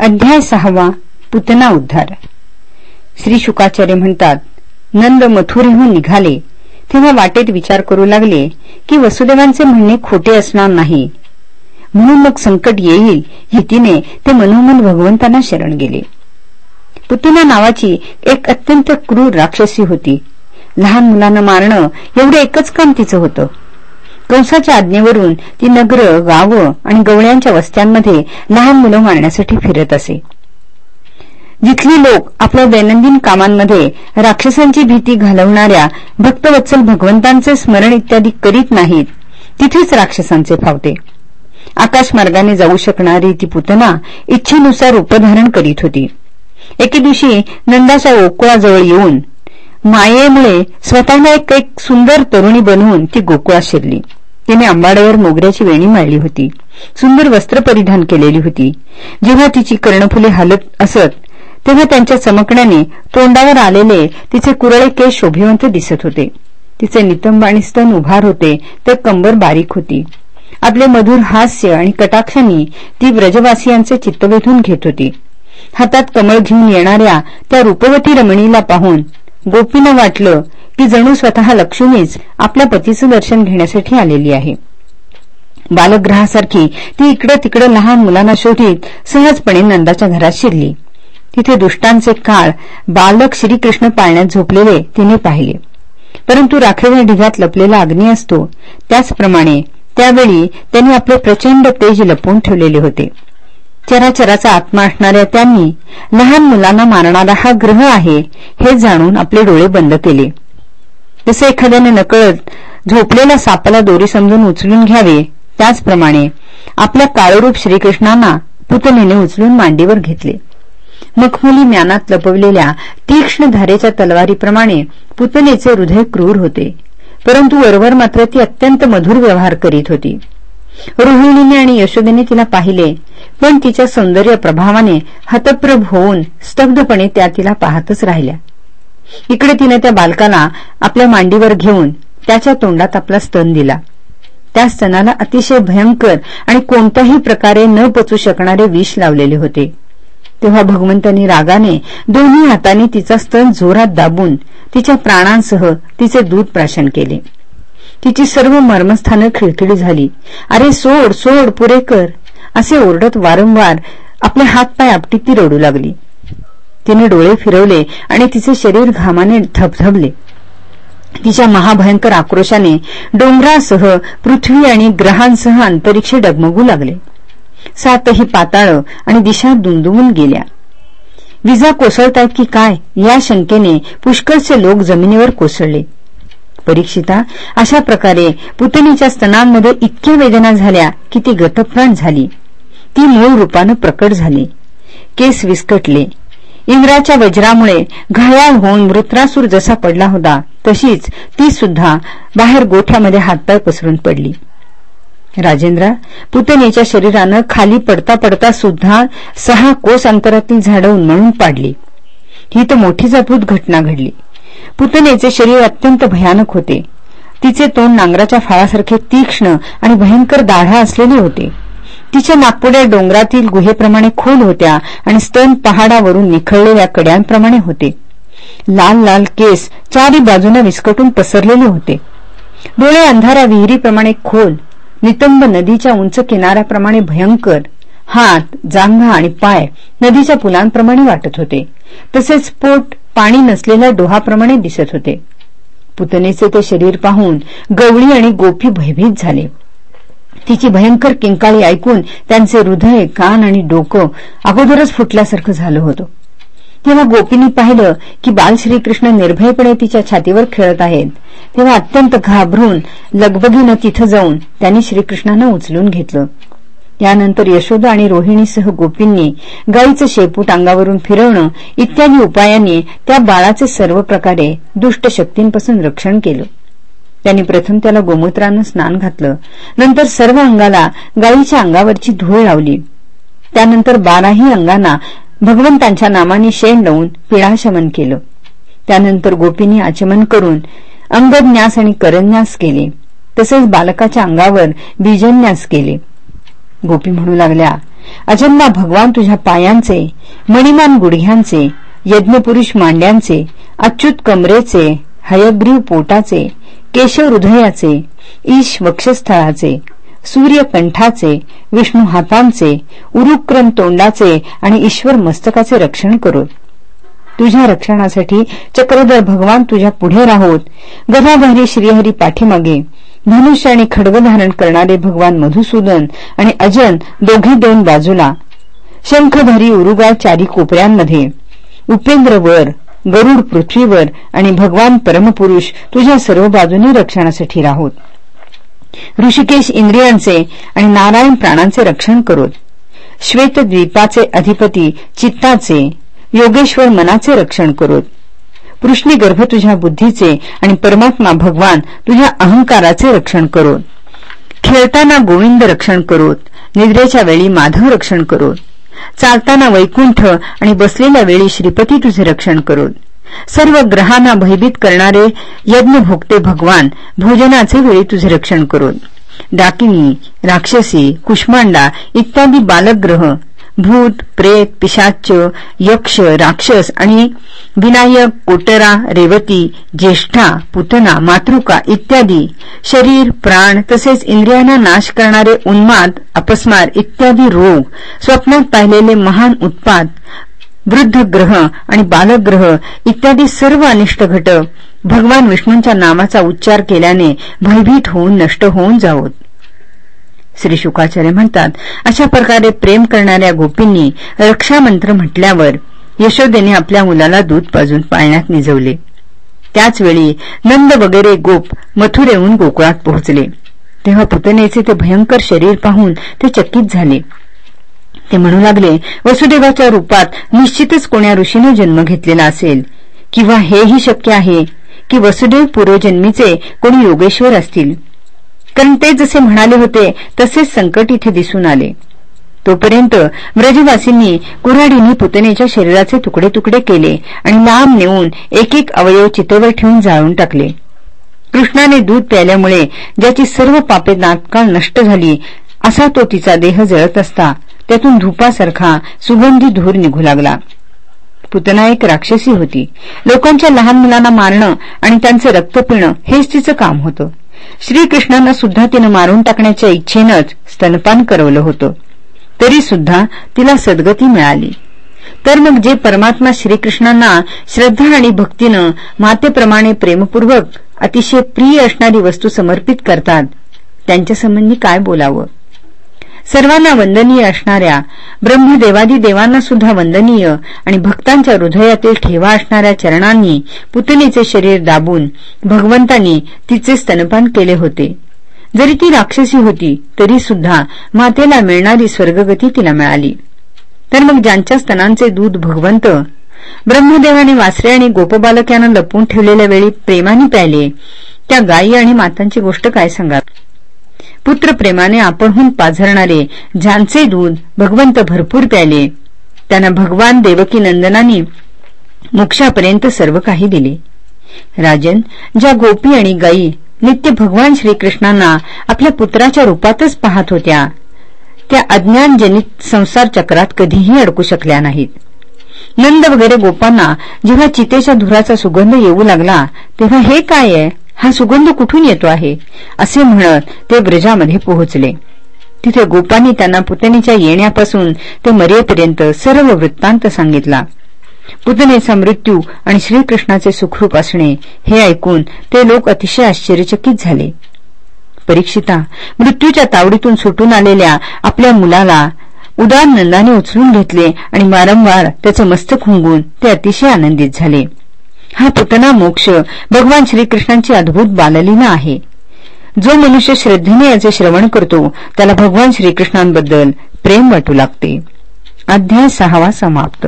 अध्याय सहावा पुतना उद्धार. श्री शुकाचार्य म्हणतात नंद मथुरेहून निघाले तेव्हा वाटेत विचार करू लागले की वसुदेवांचे म्हणणे खोटे असणार नाही. म्हणून मग संकट येईल हितीने ते मनोमन भगवंतांना शरण गेले. पुतना नावाची एक अत्यंत क्रूर राक्षसी होती. लहान मुलांना मारणं एवढं एकच काम तिचं होतं. कंसाच्या आज्ञेवरून ती नगर गावं आणि गवळ्यांच्या वस्त्यांमध्ये लहान मुलं मारण्यासाठी फिरत असे. जिथली लोक आपल्या दैनंदिन कामांमध्ये राक्षसांची भीती घालवणाऱ्या भक्तवत्सल भगवंतांचे स्मरण इत्यादी करीत नाहीत तिथेच राक्षसांचे फावते. आकाशमार्गाने जाऊ शकणारी ती पुतना इच्छेनुसार उपधारण करीत होती. एके दिवशी नंदाच्या गोकुळाजवळ येऊन मायेमुळे स्वतःला एक एक सुंदर तरुणी बनवून ती गोकुळात शिरली. तिने आंबाड्यावर मोगऱ्याची वेणी माळली होती. सुंदर वस्त्र परिधान केलेली होती. जेव्हा तिची कर्णफुले हालत असत तेव्हा त्यांच्या चमकण्याने तोंडावर आलेले तिचे कुरळे केस शोभिवंत दिसत होते. तिचे नितंब आणि स्तन उभार होते तर कंबर बारीक होती. आपले मधुर हास्य आणि कटाक्षांनी ती व्रजवासियांचे चित्त वेधून घेत होती. हातात कमळ घेऊन येणाऱ्या त्या रूपवती रमणीला पाहून गोपीनं वाटलं ती जणू स्वतः लक्ष्मीच आपल्या पतीचं दर्शन घेण्यासाठी आलेली आहे. बालग्रहासारखी ती इकडे तिकडे लहान मुलांना शोधित सहजपणे नंदाच्या घरात शिरली. तिथे दुष्टांचे काळ बालक श्रीकृष्ण पाळण्यात झोपलेले तिने पाहिले. परंतु राखेच्या ढिगात लपलेला अग्नी असतो. त्याचप्रमाणे त्यावेळी त्यांनी आपले प्रचंड तेज लपवून ठेवलेले होते. चराचराचा आत्मा असणाऱ्या त्यांनी लहान मुलांना मारणारा हा ग्रह आहे हे जाणून आपले डोळे बंद केले. जसे एखाद्याने नकळत झोपलेल्या सापाला दोरी समजून उचलून घ्यावे त्याचप्रमाणे आपल्या काळरूप श्रीकृष्णांना पुतलीने उचलून मांडीवर घेतले. मखमुली म्यानात लपवलेल्या तीक्ष्ण धारेच्या तलवारीप्रमाणे पुतलेचे हृदय क्रूर होते परंतु वरवर मात्र ती अत्यंत मधुर व्यवहार करीत होती. रोहिणीने आणि यशोदेने तिला पाहिले पण तिच्या सौंदर्य प्रभावाने हतप्रभ होऊन स्तब्धपणे त्या तिला पाहतच राहिल्या. इकडे तिने त्या बालकाला आपल्या मांडीवर घेऊन त्याच्या तोंडात आपला स्तन दिला. त्या स्तनाला अतिशय भयंकर आणि कोणत्याही प्रकारे न पचू शकणारे विष लावलेले होते. तेव्हा भगवंतांनी रागाने दोन्ही हातांनी तिचा स्तन जोरात दाबून तिच्या प्राणांसह तिचे दूध प्राशन केले. तिची सर्व मर्मस्थानं खिळखिळी झाली. अरे सोड सोड पुरे कर असे ओरडत वारंवार आपले हातपाय आपटी ती रडू लागली. तिने डोळे फिरवले आणि तिचे शरीर घामाने धबधबले. तिच्या महाभयंकर आक्रोशाने डोंगरासह पृथ्वी आणि ग्रहांसह अंतरिक्ष डगमगू लागले. सातही पाताळ आणि दिशा दुमदुमून गेल्या. विजा कोसळतायत की काय या शंकेने पुष्कळचे लोक जमिनीवर कोसळले. परीक्षिता अशा प्रकारे पुतणीच्या स्तनांमध्ये इतक्या वेदना झाल्या की ती गतप्राण झाली. ती मूळ रूपानं प्रकट झाली. केस विस्कटले. इंद्राच्या वज्रामुळे घायाळ होऊन मृत्रासूर जसा पडला होता तशीच ती सुद्धा बाहेर गोठ्यामध्ये हातपाय पसरून पडली. राजेंद्र पुतनेच्या शरीरानं खाली पडता पडता सुद्धा सहा कोस अंतरातील झाडं उन्मळून पाडली. ही तर मोठीच अद्भुत घटना घडली. पुतनेचे शरीर अत्यंत भयानक होते. तिचे तोंड नांगराच्या फाळासारखे तीक्ष्ण आणि भयंकर दाढा असलेले होते. तिच्या नागपुड्या डोंगरातील गुहेप्रमाणे खोल होत्या आणि स्तन पहाडावरून निखळलेल्या कड्यांप्रमाणे होते. लाल लाल केस चारी बाजूने विस्कटून पसरलेले होते. डोळे अंधारा विहिरीप्रमाणे खोल नितंब नदीच्या उंच किनाऱ्याप्रमाणे भयंकर हात जांघा आणि पाय नदीच्या पुलांप्रमाणे वाटत होते. तसेच पोट पाणी नसलेल्या डोहाप्रमाणे दिसत होते. पुतनेचे ते शरीर पाहून गवळी आणि गोपी भयभीत झाले. तिची भयंकर किंकाळी ऐकून त्यांचे हृदय कान आणि डोकं अगोदरच फुटल्यासारखं झालं होतं. तेव्हा गोपीनी पाहिलं की बाल श्रीकृष्ण निर्भयपणे तिच्या छातीवर खेळत आहेत. तेव्हा अत्यंत घाबरून लगबगीनं तिथं जाऊन त्यांनी श्रीकृष्णांना उचलून घेतलं. यानंतर यशोदा आणि रोहिणीसह गोपींनी गाईचं शेपूट अंगावरून फिरवणं इत्यादी उपायांनी त्या बाळाचे सर्व प्रकारे दुष्ट शक्तींपासून रक्षण केलं. त्यांनी प्रथम त्याला गोमूत्रानं स्नान घातलं. नंतर सर्व अंगाला गायीच्या अंगावरची धूळ लावली. त्यानंतर बाराही अंगांना भगवंतांच्या नामाने शेण लावून पिळाशमन केलं. त्यानंतर गोपींनी आचमन करून अंगज्ञास आणि करन्यास केले. तसेच बालकाच्या अंगावर बीजन्यास केले. गोपी म्हणू लागल्या अजन्मा भगवान तुझ्या पायांचे मणिमान गुडघ्यांचे यज्ञपुरुष मांड्यांचे अच्युत कमरेचे हयग्रीव पोटाचे केशव हृदयाचे ईश वक्षस्थळाचे सूर्यकंठाचे विष्णू हातांचे उरुक्रम तोंडाचे आणि ईश्वर मस्तकाचे रक्षण करोत तुझ्या रक्षणासाठी चक्रधर भगवान तुझ्या पुढे राहोत. गदाधारी श्रीहरी पाठीमागे धनुष्य आणि खडग धारण करणारे भगवान मधुसूदन आणि अजन दोघे दोन बाजूला. शंखधारी उरुगा चारी कोपऱ्यांमध्ये. उपेंद्र वर गरुड पृथ्वीवर आणि भगवान परमपुरुष तुझ्या सर्व बाजूने रक्षणासाठी राहोत. ऋषिकेश इंद्रियांचे आणि नारायण प्राणांचे रक्षण करोत. श्वेतद्वीपाचे अधिपती चित्ताचे योगेश्वर मनाचे रक्षण करोत. पृष्णी गर्भ तुझ्या बुद्धीचे आणि परमात्मा भगवान तुझ्या अहंकाराचे रक्षण करोत. खेळताना गोविंद रक्षण करोत. निद्रेच्या वेळी माधव रक्षण करोत. चालताना वैकुंठ आणि बसलेल्या वेळी श्रीपती तुझे रक्षण करून. सर्व ग्रहांना भयभीत करणारे यज्ञ भोगते भगवान भोजनाचे वेळी तुझे रक्षण करून. डाकिनी राक्षसी कुष्मांडा इत्यादी बालग्रह भूत प्रेत पिशाच यक्ष राक्षस आणि विनायक कोटरा रेवती ज्येष्ठा पुतना मातृका इत्यादी शरीर प्राण तसेच इंद्रियांना नाश करणारे उन्माद अपस्मार इत्यादी रोग स्वप्नात पाहिलेले महान उत्पाद वृद्ध ग्रह आणि बालग्रह इत्यादी सर्व अनिष्ट घटक भगवान विष्णूंच्या नामाचा उच्चार केल्याने भयभीत होऊन नष्ट होऊन जावत. श्री शुकाचार्य म्हणतात. अशा प्रकारे प्रेम करणाऱ्या गोपींनी रक्षामंत्र म्हटल्यावर यशोदेने आपल्या मुलाला दूध पाजून पाळण्यात निजवले. त्याचवेळी नंद वगैरे गोप मथुरेहून गोकुळात पोहोचले. तेव्हा पुतनेचे ते भयंकर शरीर पाहून ते चकित झाले. ते म्हणू लागले वसुदेवाच्या रूपात निश्चितच कोण्या ऋषीने जन्म घेतलेला असेल. किंवा हेही शक्य आहे की वसुदेव पूर्वजन्मीचे कोणी योगेश्वर असतील? कारण ते जसे म्हणाले होते तसेच संकट इथे दिसून आले. तोपर्यंत व्रजवासींनी कुऱ्हाडींनी पुतनेच्या शरीराचे तुकडे तुकडे केले आणि लांब नेऊन एक एक अवयव चितेवर ठेवून जाळून टाकले. कृष्णाने दूध प्यायल्यामुळे ज्याची सर्व पापे नातकाळ नष्ट झाली असा तो तिचा देह जळत असता त्यातून धुपासारखा सुगंधी धूर निघू लागला. पुतना एक राक्षसी होती. लोकांच्या लहान मुलांना मारणं आणि त्यांचं रक्त पिणं हेच तिचं काम होतं. श्रीकृष्णांना सुद्धा तिनं मारून टाकण्याच्या इच्छेनंच स्तनपान करवलं होतं. तरी सुद्धा तिला सद्गती मिळाली. तर मग जे परमात्मा श्रीकृष्णांना श्रद्धा आणि भक्तीनं मातेप्रमाणे प्रेमपूर्वक अतिशय प्रिय असणारी वस्तू समर्पित करतात त्यांच्यासंबंधी काय बोलावं? सर्वांना वंदनीय असणाऱ्या ब्रह्मदेवादी देवांना सुद्धा वंदनीय आणि भक्तांच्या हृदयातील ठेवा असणाऱ्या चरणांनी पुतलीचे शरीर दाबून भगवंतांनी तिचे स्तनपान केले होते. जरी ती राक्षसी होती तरी सुद्धा मातेला मिळणारी स्वर्गगती तिला मिळाली. तर मग ज्यांच्या स्तनांचे दूध भगवंत ब्रह्मदेवाने वासरे आणि गोपबालक यांना लपवून ठेवलेल्या वेळी प्रेमाने प्यायले त्या गायी आणि मातांची गोष्ट काय सांगा पुत्रप्रेमाने आपणहून पाझरणारे ज्यांचे दूध भगवंत भरपूर प्याले त्यांना भगवान देवकी नंदनानी मोक्षापर्यंत सर्व काही दिले. राजन ज्या गोपी आणि गायी नित्य भगवान श्रीकृष्णांना आपल्या पुत्राच्या रूपातच पाहत होत्या त्या अज्ञानजनित संसार चक्रात कधीही अडकू शकल्या नाहीत. नंद वगैरे गोपांना जेव्हा चितेच्या धुराचा सुगंध येऊ लागला तेव्हा हे काय आहे? हा सुगंध कुठून येतो आहे? असे म्हणत ते ब्रजामध्ये पोहोचले. तिथे गोपांनी त्यांना पुतणीच्या येण्यापासून ते मरेपर्यंत सर्व वृत्तांत सांगितला. पुतणेचा मृत्यू आणि श्रीकृष्णाचे सुखरूप असणे हे ऐकून ते लोक अतिशय आश्चर्यचकित झाले. परीक्षिता मृत्यूच्या तावडीतून सुटून आलेल्या आपल्या मुलाला उदार नंदाने उचलून घेतले आणि वारंवार त्याचं मस्तक हुंगून ते अतिशय आनंदित झाले. हा पुतना मोक्ष भगवान श्रीकृष्णांची अद्भुत बाललीना आहे. जो मनुष्य श्रद्धेने याचे श्रवण करतो त्याला भगवान श्रीकृष्णांबद्दल प्रेम वाटू लागते. अध्याय सहावा समाप्त.